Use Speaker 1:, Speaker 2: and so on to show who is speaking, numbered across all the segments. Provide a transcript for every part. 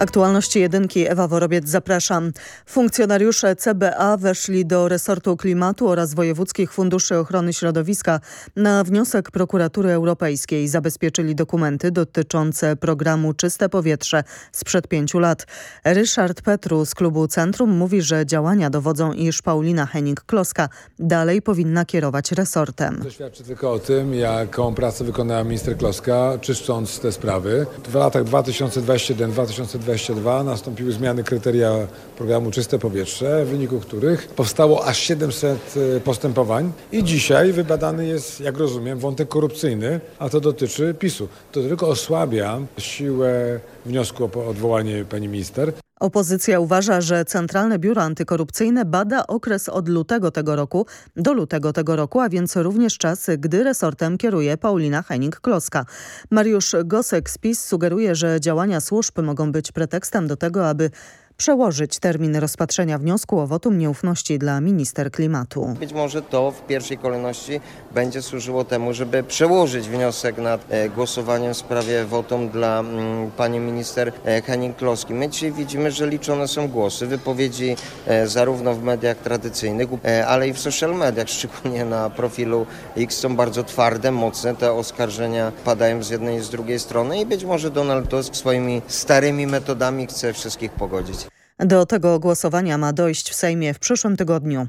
Speaker 1: Aktualności jedynki Ewa Worobiec zapraszam. Funkcjonariusze CBA weszli do resortu klimatu oraz wojewódzkich funduszy ochrony środowiska na wniosek prokuratury europejskiej. Zabezpieczyli dokumenty dotyczące programu Czyste Powietrze sprzed pięciu lat. Ryszard Petru z klubu Centrum mówi, że działania dowodzą, iż Paulina Henning-Kloska dalej powinna kierować resortem.
Speaker 2: To świadczy tylko o tym, jaką pracę wykonała minister Kloska, czyszcząc te sprawy. W latach 2021-2022 nastąpiły zmiany kryteria programu Czyste Powietrze, w wyniku których powstało aż 700 postępowań i dzisiaj wybadany jest, jak rozumiem, wątek korupcyjny, a to dotyczy PiSu. To tylko osłabia siłę wniosku o odwołanie pani minister.
Speaker 1: Opozycja uważa, że Centralne Biuro Antykorupcyjne bada okres od lutego tego roku do lutego tego roku, a więc również czas, gdy resortem kieruje Paulina Henning-Kloska. Mariusz Gosek z PiS sugeruje, że działania służb mogą być pretekstem do tego, aby przełożyć termin rozpatrzenia wniosku o wotum nieufności dla minister klimatu.
Speaker 3: Być może to w pierwszej kolejności będzie służyło temu, żeby przełożyć wniosek nad głosowaniem w sprawie wotum dla mm, pani minister Henning-Kloski. My dzisiaj widzimy, że liczone są głosy, wypowiedzi zarówno w mediach tradycyjnych, ale i w social mediach, szczególnie na profilu X są bardzo twarde, mocne. Te oskarżenia padają z jednej i z drugiej strony i być może Donald Tusk swoimi starymi metodami chce wszystkich pogodzić.
Speaker 1: Do tego głosowania ma dojść w Sejmie w przyszłym tygodniu.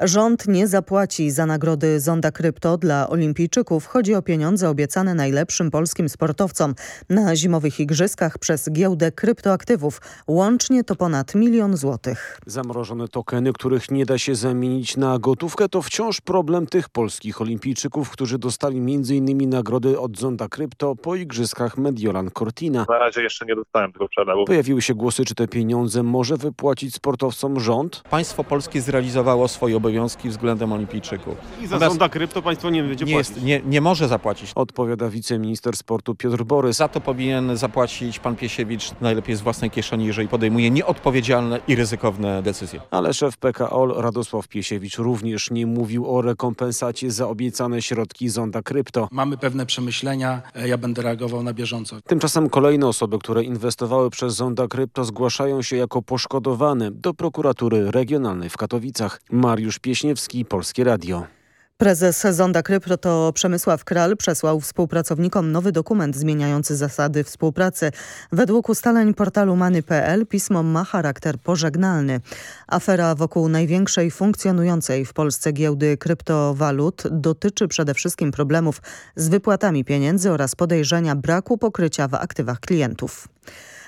Speaker 1: Rząd nie zapłaci za nagrody Zonda Krypto dla olimpijczyków. Chodzi o pieniądze obiecane najlepszym polskim sportowcom na zimowych igrzyskach przez giełdę kryptoaktywów. Łącznie to ponad milion złotych.
Speaker 4: Zamrożone tokeny, których nie da się zamienić na gotówkę, to wciąż problem tych polskich olimpijczyków, którzy dostali m.in. nagrody od Zonda Krypto po igrzyskach Mediolan Cortina.
Speaker 5: Na razie jeszcze nie dostałem tego przelewu.
Speaker 4: Pojawiły się głosy, czy te pieniądze może wypłacić sportowcom rząd?
Speaker 6: Państwo polskie zrealizowało swoje obowiązki względem olimpijczyków.
Speaker 7: I za Zonda Krypto państwo nie będzie
Speaker 6: nie,
Speaker 7: płacić.
Speaker 6: jest, nie, nie może zapłacić.
Speaker 4: Odpowiada wiceminister sportu Piotr Borys.
Speaker 6: Za to powinien zapłacić pan Piesiewicz najlepiej z własnej kieszeni, jeżeli podejmuje nieodpowiedzialne i ryzykowne decyzje.
Speaker 4: Ale szef PKO Radosław Piesiewicz również nie mówił o rekompensacie za obiecane środki Zonda Krypto.
Speaker 8: Mamy pewne przemyślenia, ja będę reagował na bieżąco.
Speaker 4: Tymczasem kolejne osoby, które inwestowały przez Zonda Krypto zgłaszają się jako poszkodowane do prokuratury regionalnej w Katowicach. Mariusz Pieśniewski, Polskie Radio.
Speaker 1: Prezes Zonda Krypto Przemysław Kral przesłał współpracownikom nowy dokument zmieniający zasady współpracy. Według ustaleń portalu Many.pl pismo ma charakter pożegnalny. Afera wokół największej funkcjonującej w Polsce giełdy kryptowalut dotyczy przede wszystkim problemów z wypłatami pieniędzy oraz podejrzenia braku pokrycia w aktywach klientów.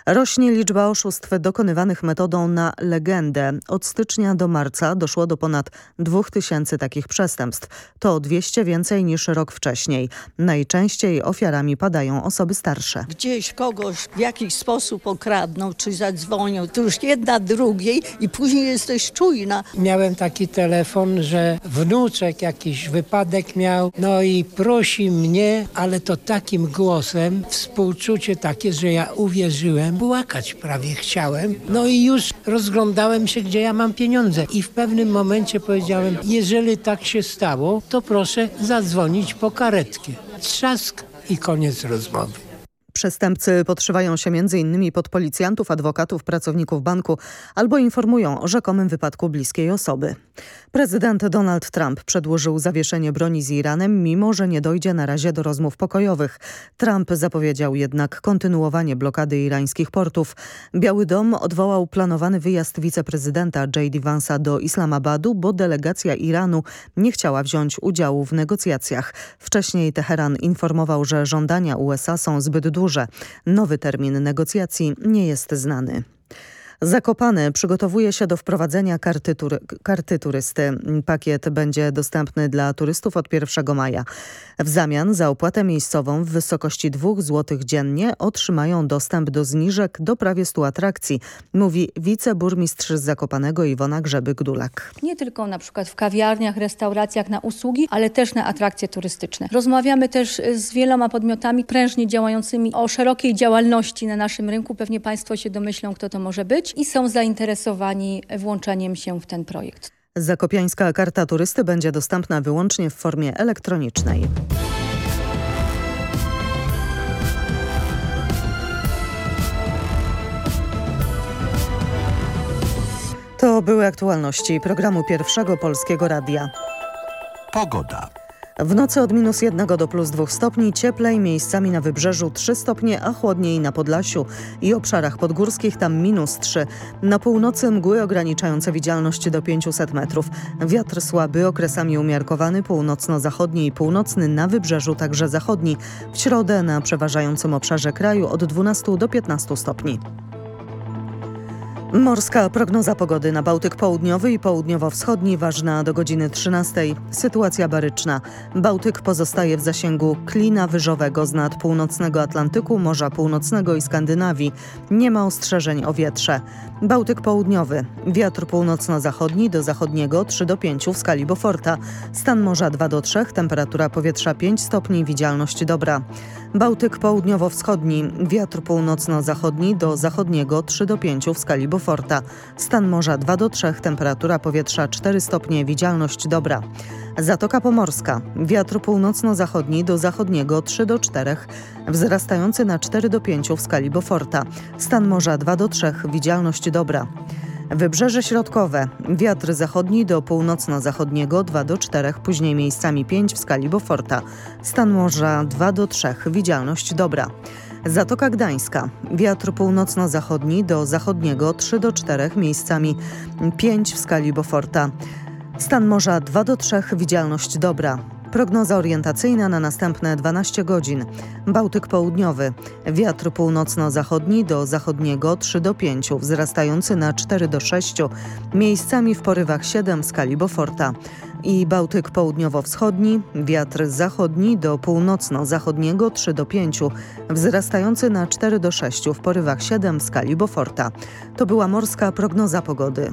Speaker 1: Rośnie liczba oszustw dokonywanych metodą na legendę. Od stycznia do marca doszło do ponad 2000 takich przestępstw. To 200 więcej niż rok wcześniej. Najczęściej ofiarami padają osoby starsze.
Speaker 9: Gdzieś kogoś w jakiś sposób okradną czy zadzwonią, to już jedna drugiej i później jesteś czujna.
Speaker 10: Miałem taki telefon, że wnuczek jakiś wypadek miał, no i prosi mnie, ale to takim głosem, współczucie takie, że ja uwierzyłem płakać prawie chciałem. No i już rozglądałem się, gdzie ja mam pieniądze. I w pewnym momencie powiedziałem, jeżeli tak się stało, to proszę zadzwonić po karetkę. Trzask i koniec rozmowy.
Speaker 1: Przestępcy podszywają się m.in. pod policjantów, adwokatów, pracowników banku albo informują o rzekomym wypadku bliskiej osoby. Prezydent Donald Trump przedłużył zawieszenie broni z Iranem, mimo że nie dojdzie na razie do rozmów pokojowych. Trump zapowiedział jednak kontynuowanie blokady irańskich portów. Biały Dom odwołał planowany wyjazd wiceprezydenta J.D. Vansa do Islamabadu, bo delegacja Iranu nie chciała wziąć udziału w negocjacjach. Wcześniej Teheran informował, że żądania USA są zbyt Nowy termin negocjacji nie jest znany. Zakopane przygotowuje się do wprowadzenia karty, tury, karty, turysty. Pakiet będzie dostępny dla turystów od 1 maja. W zamian za opłatę miejscową w wysokości 2 zł dziennie otrzymają dostęp do zniżek do prawie 100 atrakcji, mówi wiceburmistrz Zakopanego Iwona Grzebyk-Dulak.
Speaker 11: Nie tylko na przykład w kawiarniach, restauracjach na usługi, ale też na atrakcje turystyczne. Rozmawiamy też z wieloma podmiotami prężnie działającymi o szerokiej działalności na naszym rynku. Pewnie Państwo się domyślą, kto to może być. I są zainteresowani włączeniem się w ten projekt.
Speaker 1: Zakopiańska karta turysty będzie dostępna wyłącznie w formie elektronicznej. To były aktualności programu Pierwszego Polskiego Radia.
Speaker 12: Pogoda.
Speaker 1: W nocy od minus 1 do plus 2 stopni, cieplej, miejscami na wybrzeżu 3 stopnie, a chłodniej na Podlasiu i obszarach podgórskich tam minus 3. Na północy mgły ograniczające widzialność do 500 metrów. Wiatr słaby, okresami umiarkowany, północno-zachodni i północny, na wybrzeżu także zachodni. W środę na przeważającym obszarze kraju od 12 do 15 stopni. Morska prognoza pogody na Bałtyk Południowy i Południowo-Wschodni ważna do godziny 13. Sytuacja baryczna. Bałtyk pozostaje w zasięgu klina wyżowego z północnego Atlantyku, Morza Północnego i Skandynawii. Nie ma ostrzeżeń o wietrze. Bałtyk Południowy. Wiatr północno-zachodni do zachodniego 3 do 5 w skali Beauforta. Stan morza 2 do 3, temperatura powietrza 5 stopni, widzialność dobra. Bałtyk południowo-wschodni. Wiatr północno-zachodni do zachodniego 3 do 5 w skali Beauforta. Stan morza 2 do 3, temperatura powietrza 4 stopnie, widzialność dobra. Zatoka Pomorska. Wiatr północno-zachodni do zachodniego 3 do 4, wzrastający na 4 do 5 w skali Beauforta. Stan morza 2 do 3, widzialność dobra. Wybrzeże Środkowe. Wiatr zachodni do północno-zachodniego 2 do 4, później miejscami 5 w skali Beauforta. Stan morza 2 do 3, widzialność dobra. Zatoka Gdańska. Wiatr północno-zachodni do zachodniego 3 do 4, miejscami 5 w skali Beauforta. Stan morza 2 do 3, widzialność dobra. Prognoza orientacyjna na następne 12 godzin. Bałtyk Południowy. Wiatr północno-zachodni do zachodniego 3 do 5, wzrastający na 4 do 6, miejscami w porywach 7 w skali Beauforta. I Bałtyk Południowo-Wschodni. Wiatr zachodni do północno-zachodniego 3 do 5, wzrastający na 4 do 6 w porywach 7 w skali Beauforta. To była morska prognoza pogody.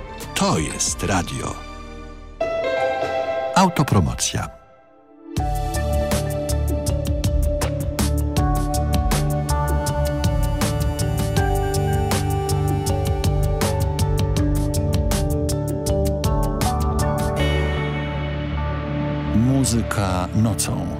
Speaker 12: To jest radio. Autopromocja. Muzyka nocą.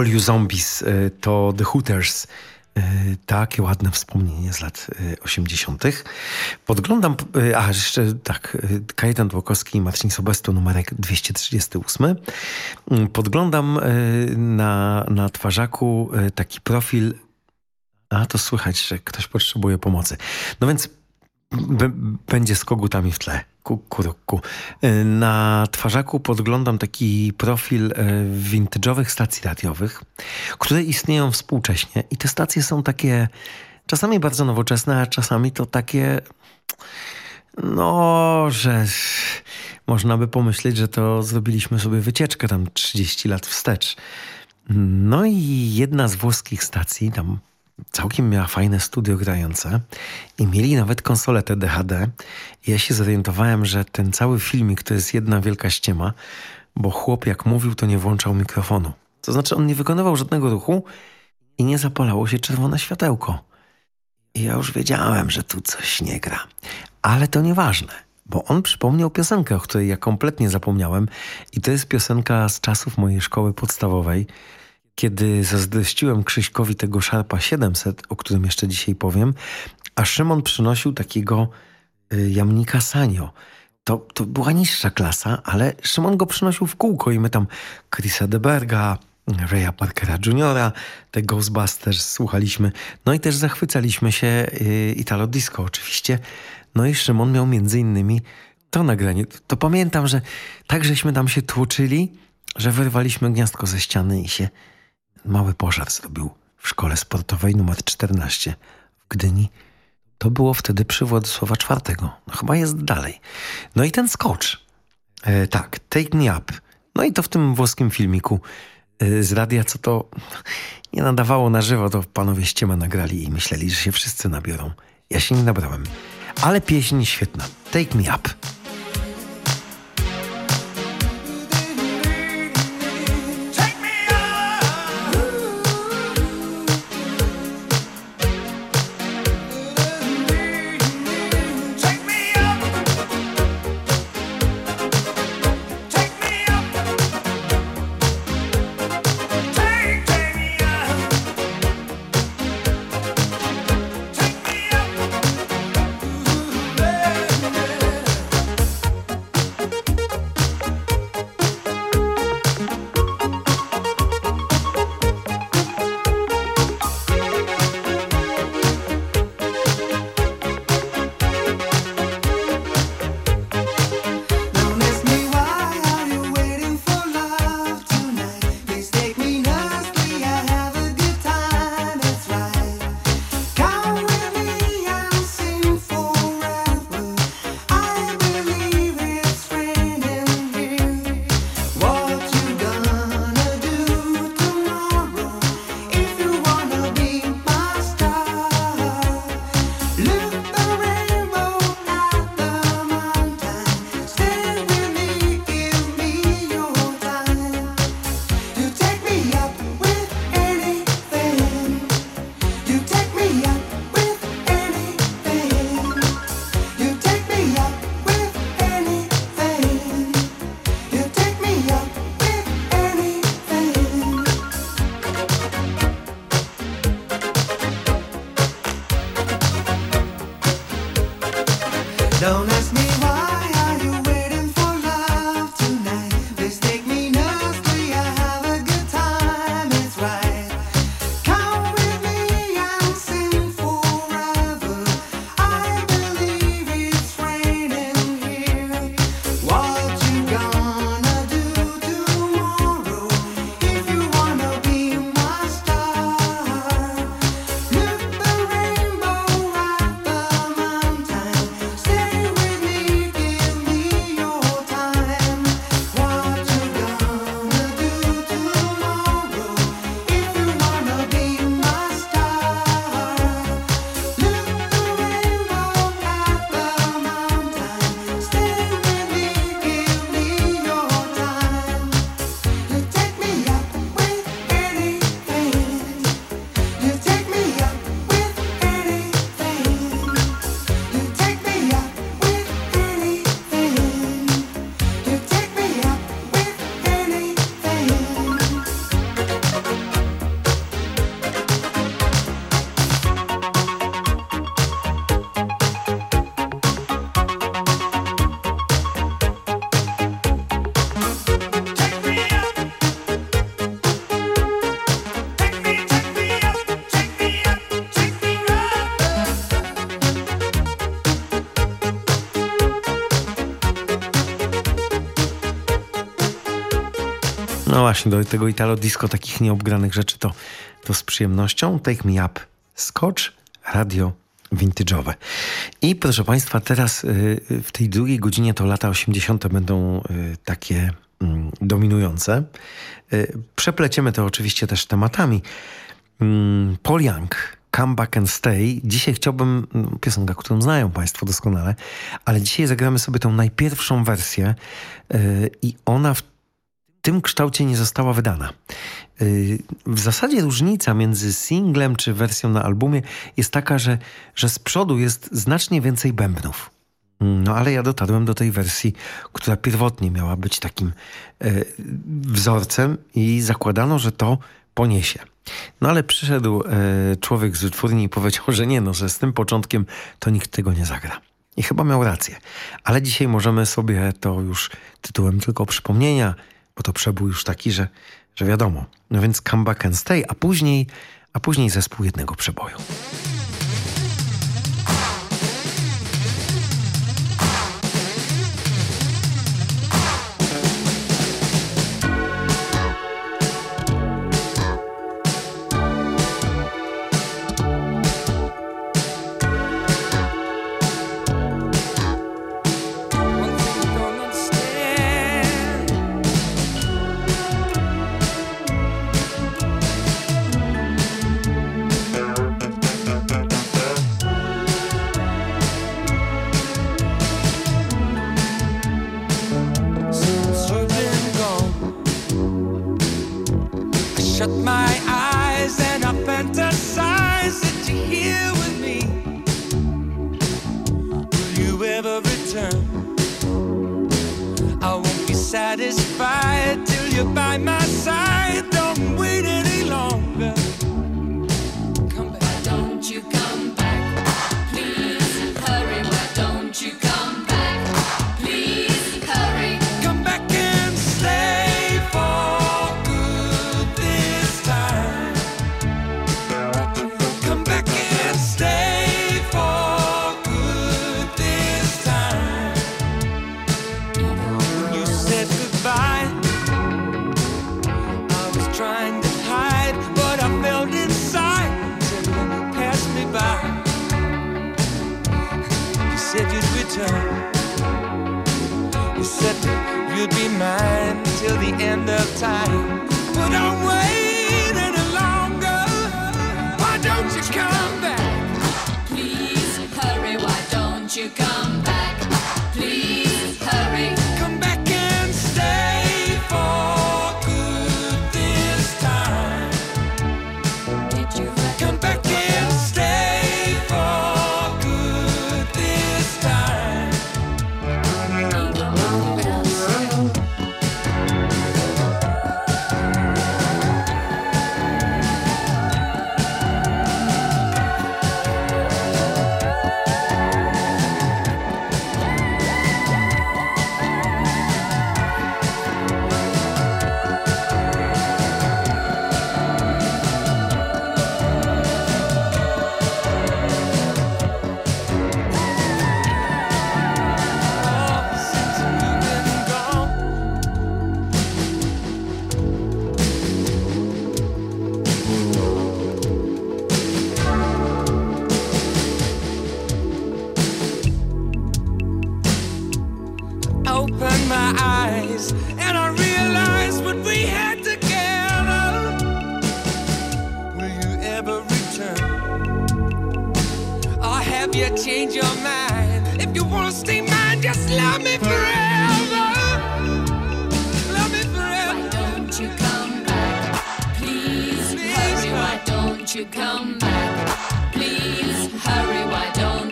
Speaker 13: All You Zombies
Speaker 14: y, to The Hooters. Y, takie ładne wspomnienie z lat y, 80. Podglądam, a jeszcze tak, Kajetan Dłokowski i Marcin Sobestu, numerek 238. Mm, podglądam na, na twarzaku taki profil, a to słychać, że ktoś potrzebuje pomocy. No więc będzie z kogutami w tle kukuruku. Y, Na twarzaku podglądam taki profil y, vintage'owych stacji radiowych, które istnieją współcześnie i te stacje są takie czasami bardzo nowoczesne, a czasami to takie no, że można by pomyśleć, że to zrobiliśmy sobie wycieczkę tam 30 lat wstecz. No i jedna z włoskich stacji tam całkiem miała fajne studio grające i mieli nawet konsoletę DHD. I ja się zorientowałem, że ten cały filmik to jest jedna wielka ściema, bo chłop jak mówił, to nie włączał mikrofonu. To znaczy on nie wykonywał żadnego ruchu i nie zapalało się czerwone światełko. I ja już wiedziałem, że tu coś nie gra. Ale to nieważne, bo on przypomniał piosenkę, o której ja kompletnie zapomniałem i to jest piosenka z czasów mojej szkoły podstawowej, kiedy zazdrościłem Krzyśkowi tego Sharpa 700, o którym jeszcze dzisiaj powiem, a Szymon przynosił takiego y, jamnika Sanio. To, to była niższa klasa, ale Szymon go przynosił w kółko i my tam Chrisa Deberga, Raya Parkera Juniora, te Ghostbusters słuchaliśmy. No i też zachwycaliśmy się y, Italo Disco oczywiście. No i Szymon miał między innymi to nagranie. To pamiętam, że tak żeśmy tam się tłoczyli, że wyrwaliśmy gniazdko ze ściany i się mały pożar zrobił w szkole sportowej numer 14 w Gdyni. To było wtedy przy Władysława IV. No chyba jest dalej. No i ten skocz. E, tak, Take Me Up. No i to w tym włoskim filmiku e, z radia, co to nie nadawało na żywo, to panowie ściema nagrali i myśleli, że się wszyscy nabiorą. Ja się nie nabrałem. Ale pieśń świetna. Take me up, właśnie, do tego Italo Disco, takich nieobgranych rzeczy to, to z przyjemnością. Take Me Up, Scotch, radio vintage'owe. I proszę Państwa, teraz y, w tej drugiej godzinie to lata 80. będą y, takie mm, dominujące. Y, Przepleciemy to oczywiście też tematami. Mm, Paul Young, Come Back and Stay. Dzisiaj chciałbym, mm, piosenka, którą znają Państwo doskonale, ale dzisiaj zagramy sobie tą najpierwszą wersję y, i ona w tym kształcie nie została wydana. Y, W zasadzie różnica między singlem czy wersją na albumie jest taka, że, że z przodu jest znacznie więcej bębnów. No ale ja dotarłem do tej wersji, która pierwotnie miała być takim e, wzorcem i zakładano, że to poniesie. No ale przyszedł e, człowiek z wytwórni i powiedział, że nie, no, że z tym początkiem to nikt tego nie zagra. I chyba miał rację. Ale dzisiaj możemy sobie to już tytułem tylko przypomnienia, bo to przebój już taki, że, że wiadomo. No więc Come Back and Stay, a później, a później zespół jednego przeboju.
Speaker 13: Trying to hide what I felt inside till you passed me by. You said you'd return. You said you'd be mine till the end of time. But don't wait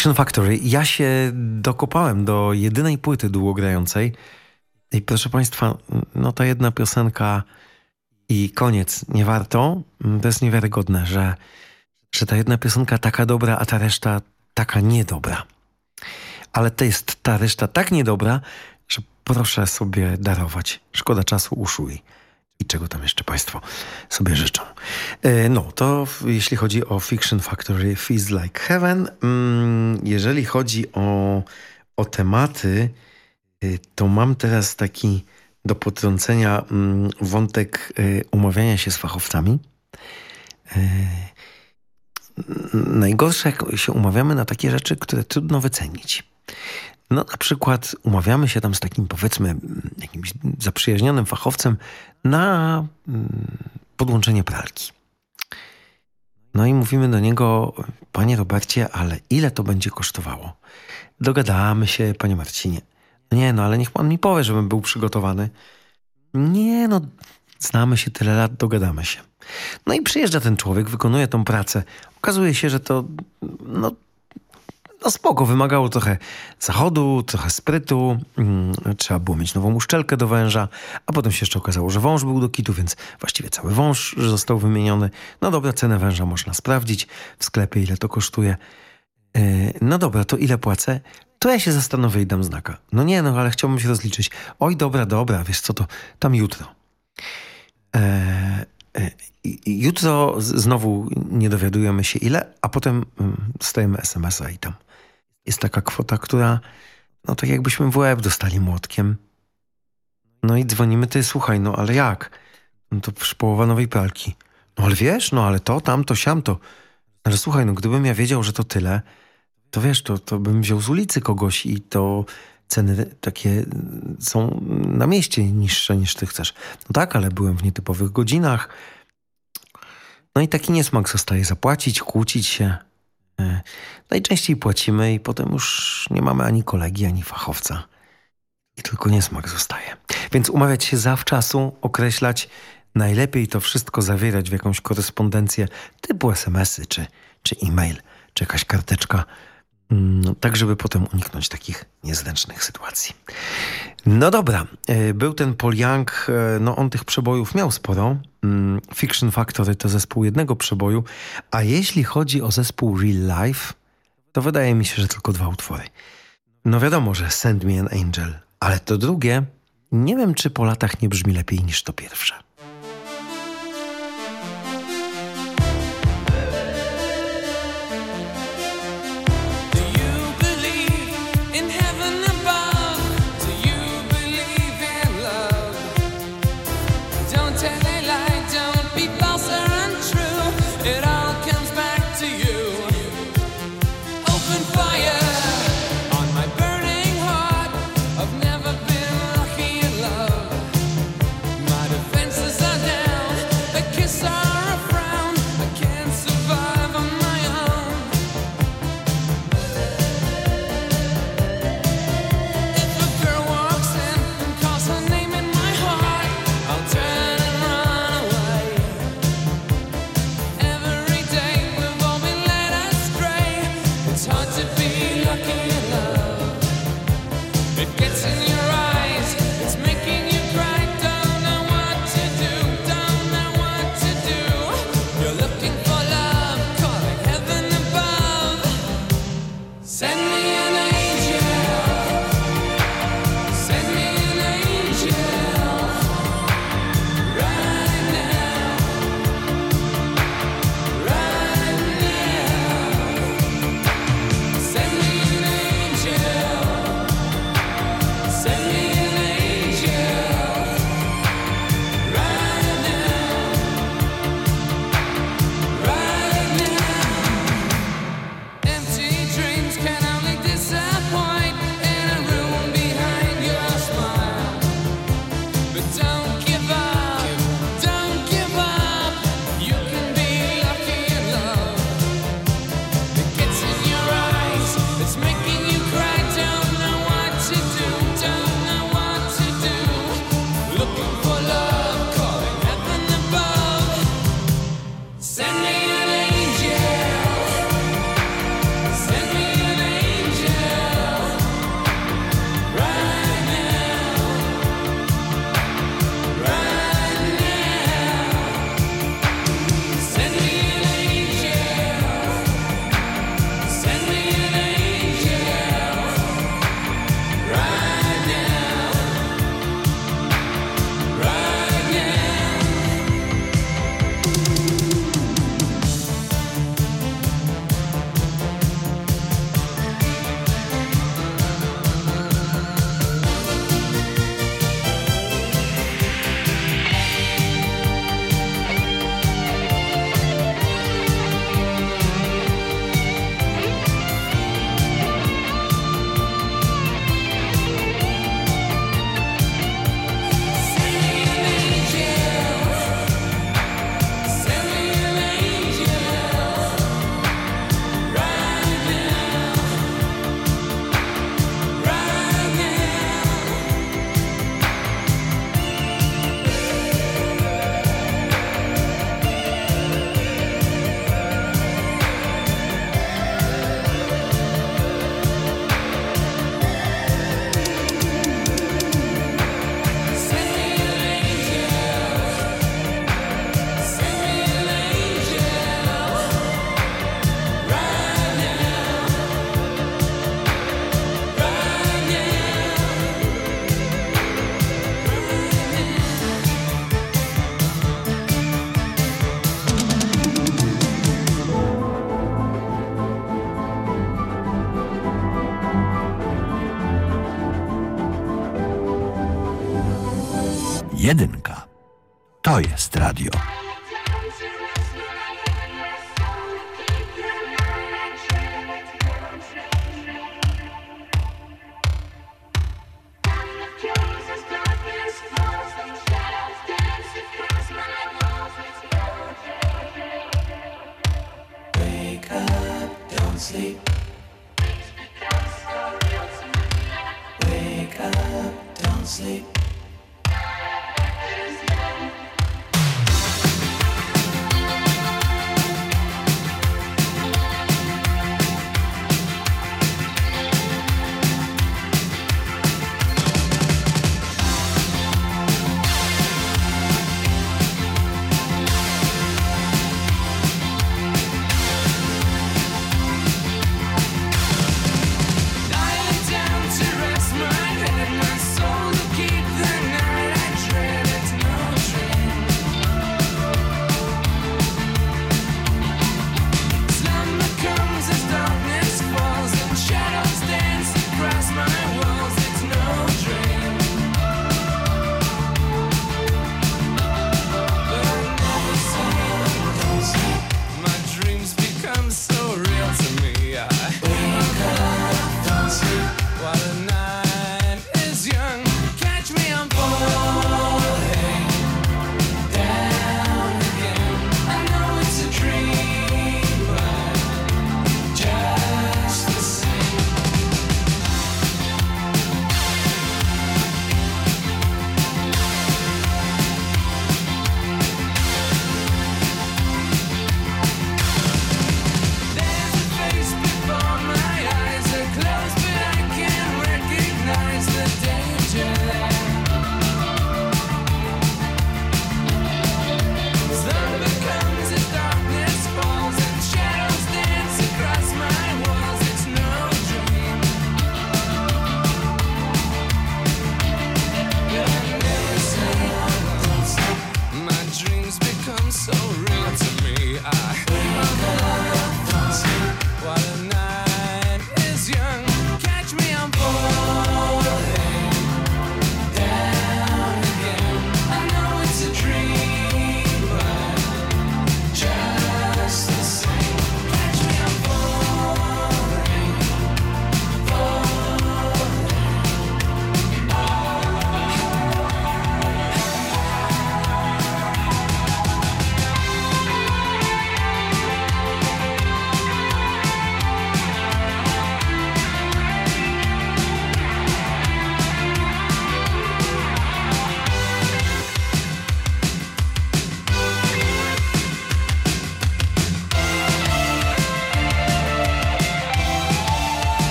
Speaker 14: Fiction Factory. Ja się dokopałem do jedynej płyty długogrającej i proszę Państwa, no ta jedna piosenka i koniec, nie warto. To jest niewiarygodne, że, że ta jedna piosenka taka dobra, a ta reszta taka niedobra. Ale to jest ta reszta tak niedobra, że proszę sobie darować. Szkoda czasu, uszu i, czego tam jeszcze Państwo sobie życzą. E, No, to jeśli chodzi o Fiction Factory Feels Like Heaven. Mm, Jeżeli chodzi o, o tematy, y, to mam teraz taki do potrącenia mm, wątek y, umawiania się z fachowcami. Najgorsze, jak się umawiamy na takie rzeczy, które trudno wycenić. No na przykład umawiamy się tam z takim powiedzmy jakimś zaprzyjaźnionym fachowcem na mm, podłączenie pralki. No i mówimy do niego, panie Robercie, ale ile to będzie kosztowało? Dogadamy się, panie Marcinie. Nie, no ale niech pan mi powie, żebym był przygotowany. Nie, no znamy się tyle lat, dogadamy się. No i przyjeżdża ten człowiek, wykonuje tą pracę. Okazuje się, że to no, no spoko, wymagało trochę zachodu, trochę sprytu, mm, trzeba było mieć nową uszczelkę do węża, a potem się jeszcze okazało, że wąż był do kitu, więc właściwie cały wąż został wymieniony. No dobra, cenę węża można sprawdzić w sklepie, ile to kosztuje. E, no dobra, to ile płacę? To ja się zastanowię i dam znaka. No nie, no ale chciałbym się rozliczyć. Oj, dobra, dobra, wiesz co to, tam jutro. E, e, i jutro znowu nie dowiadujemy się ile, a potem mm, dostajemy SMS-a i tam jest taka kwota, która, no tak jakbyśmy w łeb dostali młotkiem. No i dzwonimy, ty słuchaj, no ale jak? No to przecież połowa nowej pralki. No ale wiesz, no ale to, tamto, siamto. Ale słuchaj, no gdybym ja wiedział, że to tyle, to wiesz, to, to bym wziął z ulicy kogoś i to ceny takie są na mieście niższe niż ty chcesz. No tak, ale byłem w nietypowych godzinach. No i taki niesmak zostaje zapłacić, kłócić się. E, Najczęściej płacimy i potem już nie mamy ani kolegi, ani fachowca. I tylko niesmak zostaje. Więc umawiać się zawczasu, określać, najlepiej to wszystko zawierać w jakąś korespondencję typu SMS-y, czy, czy e-mail, czy jakaś karteczka, mm, tak żeby potem uniknąć takich niezręcznych sytuacji. No dobra, e, był ten Young, e, no on tych przebojów miał sporo. Mm, Fiction Factory to zespół jednego przeboju, a jeśli chodzi o zespół Real Life, to wydaje mi się, że tylko dwa utwory. No wiadomo, że Send Me an Angel, ale to drugie, nie wiem czy po latach nie brzmi lepiej niż to pierwsze.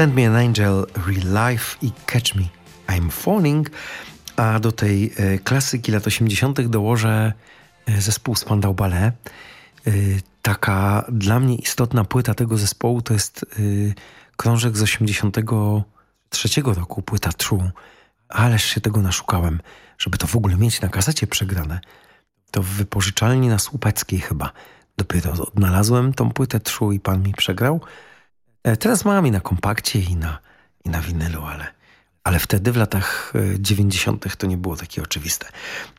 Speaker 14: Send Me an Angel, Real Life i Catch Me, I'm Falling. A do tej e, klasyki lat 80. dołożę e, zespół Spandau Ballet. E, taka dla mnie istotna płyta tego zespołu to jest krążek z 83 roku, płyta True. Ależ się tego naszukałem, żeby to w ogóle mieć na kasecie przegrane. To w wypożyczalni na Słupeckiej chyba. Dopiero odnalazłem tą płytę True i pan mi przegrał. E, Teraz mam i na kompakcie, i na, i na winylu, ale, ale wtedy w latach e, 90. to nie było takie oczywiste.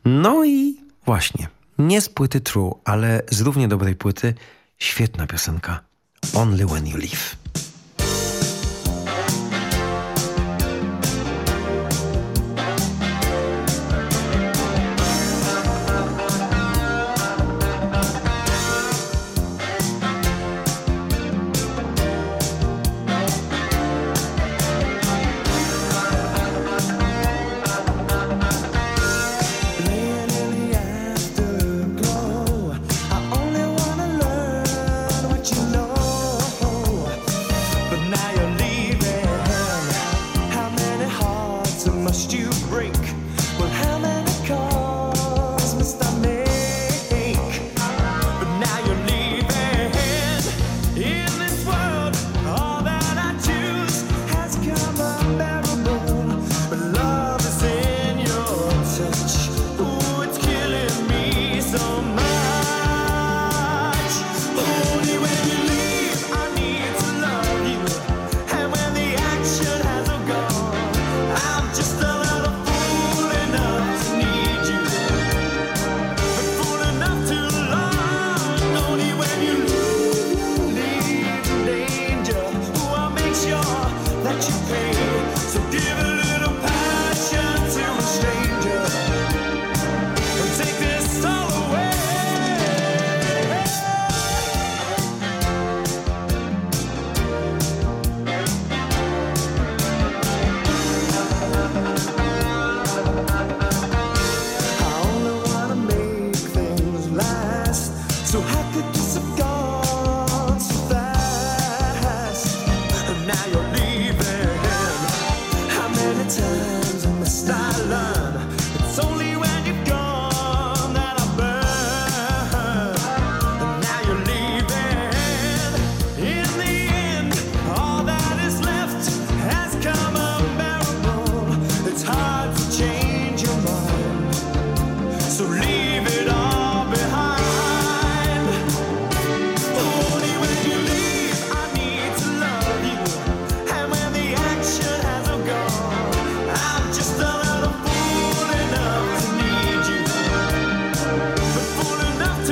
Speaker 14: No i właśnie, nie z płyty True, ale z równie dobrej płyty, świetna piosenka Only When You Leave.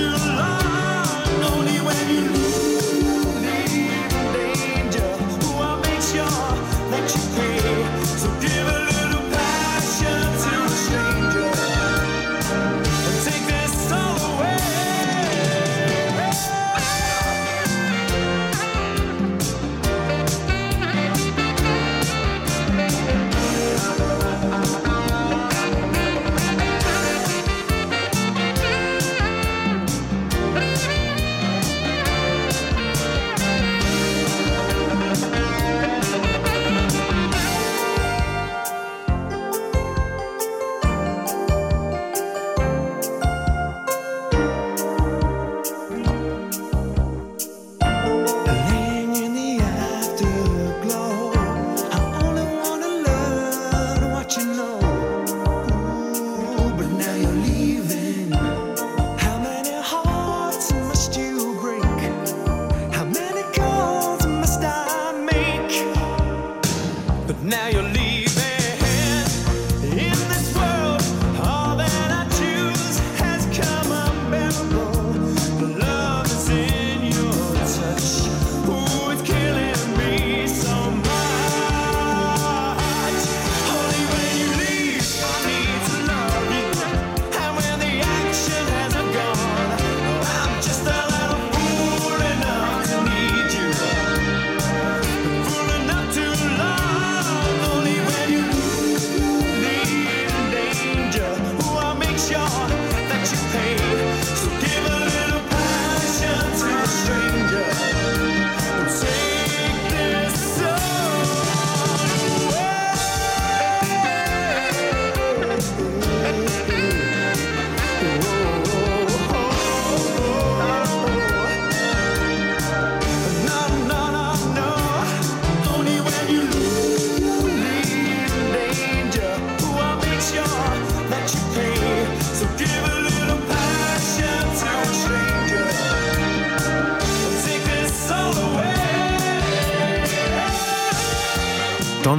Speaker 15: too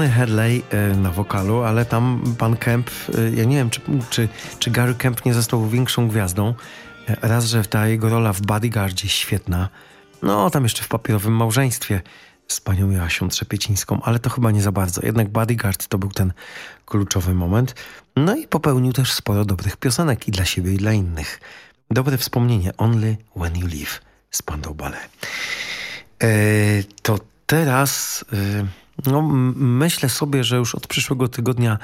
Speaker 14: Tony Hadley e, na wokalu, ale tam pan Kemp, e, ja nie wiem, czy, czy, czy Gary Kemp nie został większą gwiazdą. E, Raz, że ta jego rola w Bodyguardzie świetna, no tam jeszcze w papierowym małżeństwie z panią Joasią Trzepiecińską, ale to chyba nie za bardzo. Jednak Bodyguard to był ten kluczowy moment. No i popełnił też sporo dobrych piosenek i dla siebie, i dla innych. Dobre wspomnienie Only When You Leave z Pandą Ballet. E, to teraz e, no, myślę sobie, że już od przyszłego tygodnia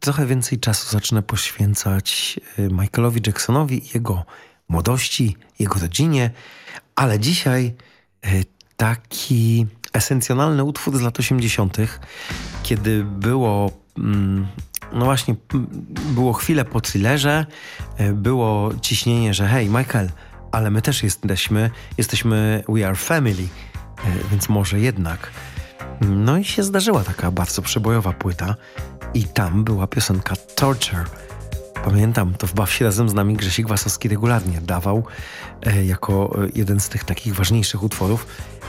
Speaker 14: trochę więcej czasu zacznę poświęcać e, Michaelowi Jacksonowi jego młodości, jego rodzinie, ale dzisiaj e, taki esencjonalny utwór z lat 80., kiedy było mm, no właśnie, m, było chwilę po thrillerze, e, było ciśnienie, że hej Michael, ale my też jesteśmy, jesteśmy We Are Family, więc może jednak. No i się zdarzyła taka bardzo przebojowa płyta i tam była piosenka Torture. Pamiętam, to w Baw się razem z nami Grzesiek Wasowski regularnie dawał e, jako e, jeden z tych takich ważniejszych utworów,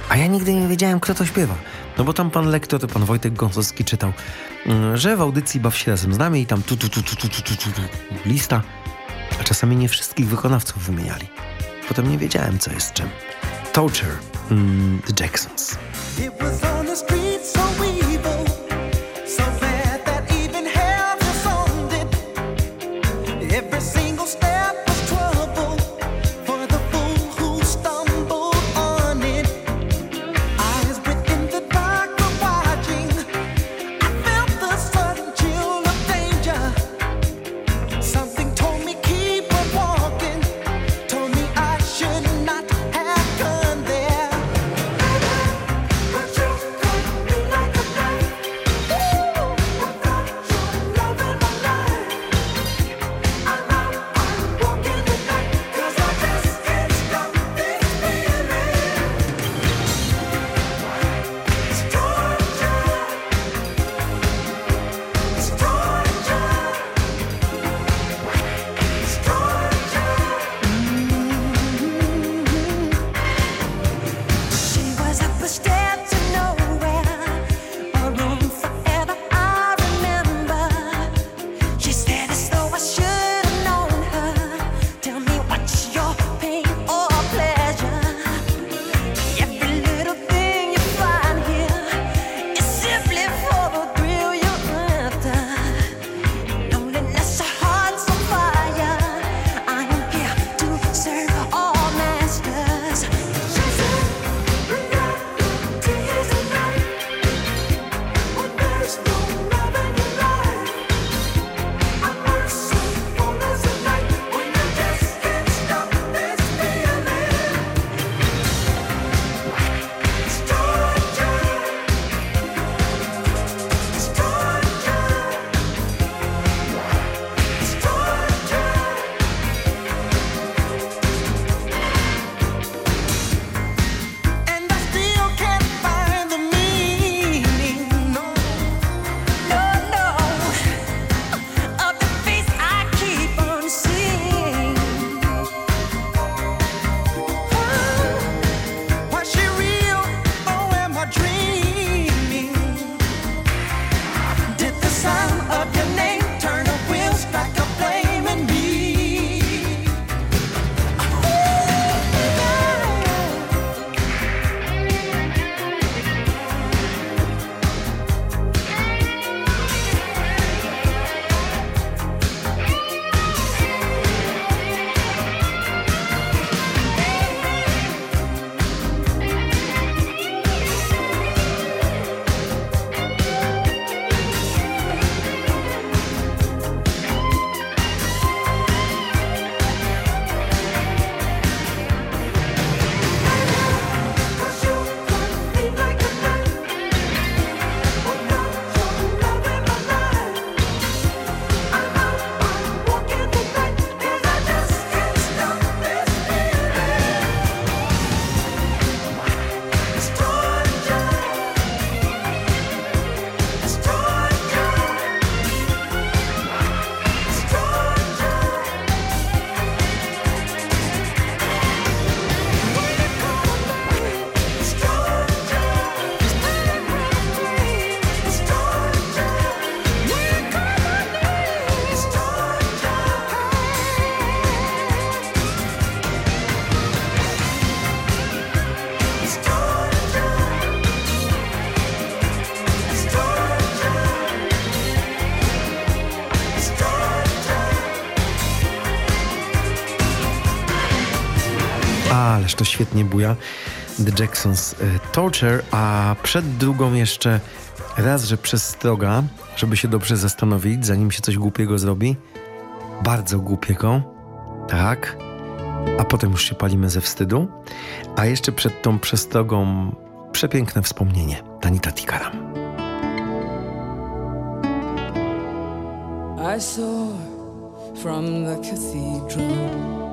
Speaker 14: a ja nigdy nie wiedziałem, kto to śpiewa. No bo tam pan lektor, pan Wojtek Gąsowski czytał, mm, że w audycji Baw się razem z nami i tam tu, tu, tu, tu, tu, tu, tu, tu, tu lista, a czasami nie wszystkich wykonawców wymieniali. Potem nie wiedziałem, co jest czym. Torture, The Jacksons. Ależ to świetnie buja. The Jacksons e, Torture, a przed drugą jeszcze raz, że przestroga, żeby się dobrze zastanowić, zanim się coś głupiego zrobi. Bardzo głupiego. Tak. A potem już się palimy ze wstydu. A jeszcze przed tą przestrogą przepiękne wspomnienie. Danita Tikaram.
Speaker 16: I saw from the cathedral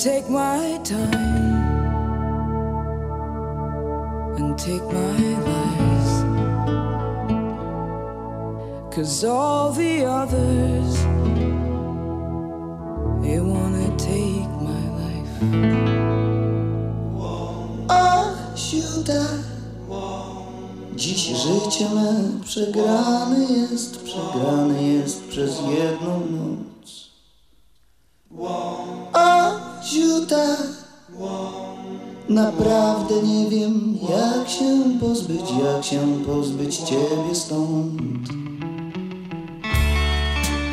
Speaker 16: take my time and take my lies. Cause all the others, they wanna take my life.
Speaker 17: Ach, siuda, dziś życie me przegrane naprawdę nie wiem, jak się pozbyć, jak się pozbyć ciebie stąd.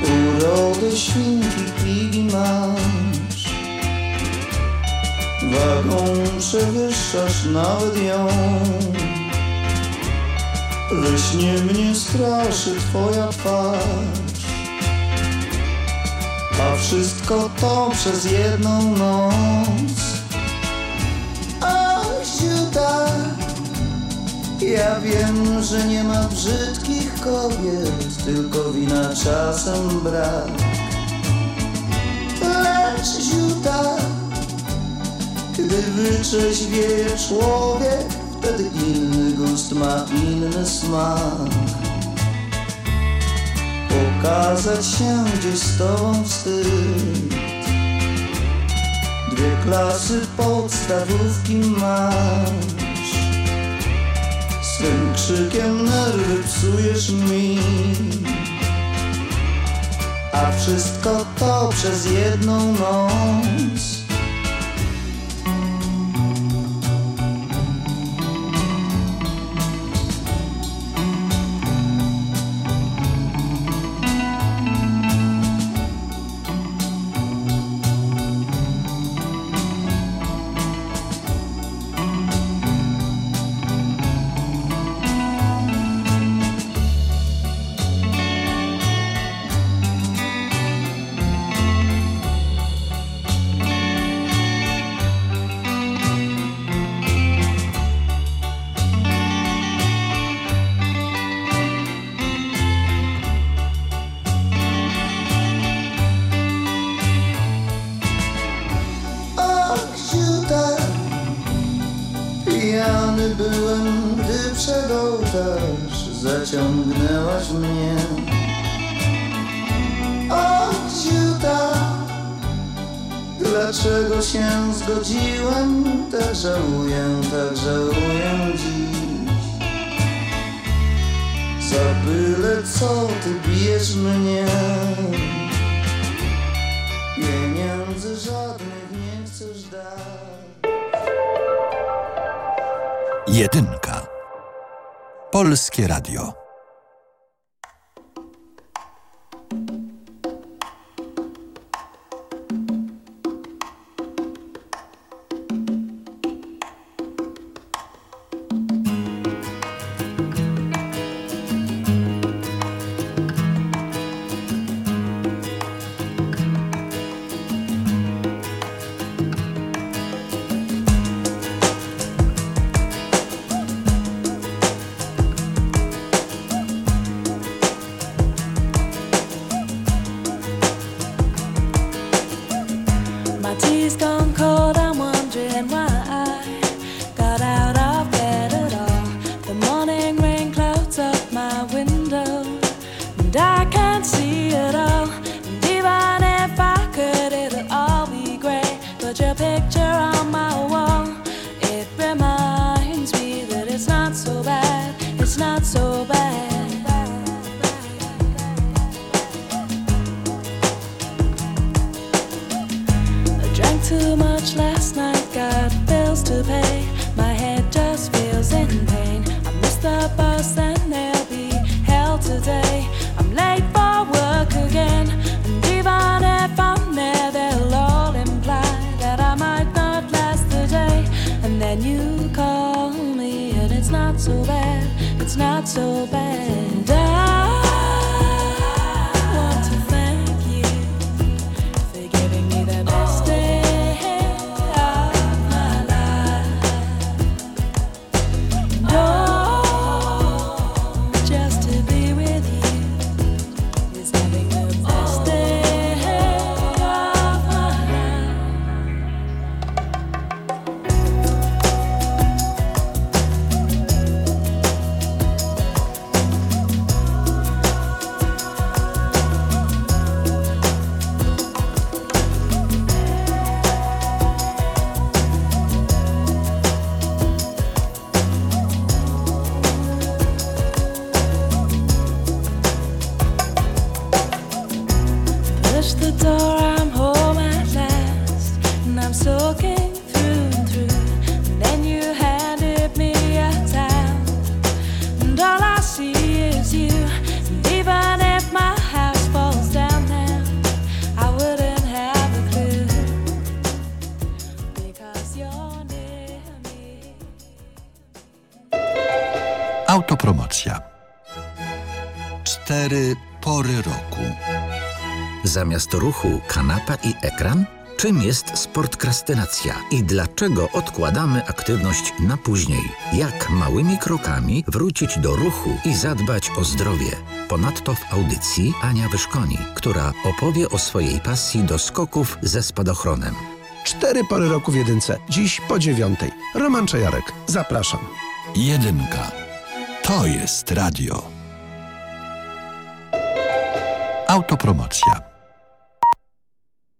Speaker 17: Urodę świnki pigi masz, Wagą przewyższasz nawet ją. Leśnie mnie straszy twoja twarz. A wszystko to przez jedną noc ziuta Ja wiem, że nie ma brzydkich kobiet Tylko wina czasem brak Lecz ziuta gdy wyczeźwieje człowiek, wtedy inny gust ma inny smak. Pokazać się gdzieś z tobą wstyd. Dwie klasy podstawówki masz. Swym krzykiem nerwy psujesz mi. A wszystko to przez jedną noc. dlaczego się zgodziłem, tak żałuję, tak żałuję dziś. Za byle co ty bijesz mnie, pieniędzy żadnych nie chcesz dać.
Speaker 18: Jedynka. Polskie Radio.
Speaker 19: not so bad.
Speaker 20: zamiast ruchu kanapa i ekran? Czym jest sportkrastynacja i dlaczego odkładamy aktywność na później? Jak małymi krokami wrócić do ruchu i zadbać o zdrowie? Ponadto w audycji Ania Wyszkoni, która opowie o swojej pasji do skoków ze spadochronem.
Speaker 21: Cztery pory roku w jedynce. Dziś po dziewiątej. Roman Czajarek. Zapraszam.
Speaker 18: Jedynka. To jest radio. Autopromocja.